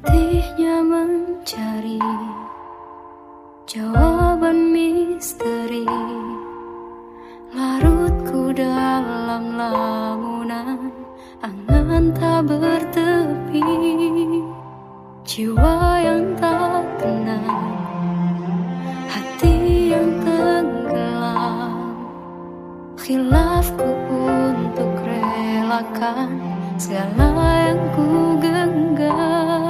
Letihnya mencari jawaban misteri. Larutku dalam lamunan Angan tak bertepi. Jiwa yang tak tenang Hati yang tenggelam. Khilafku untuk relakan Segala yang ku genggam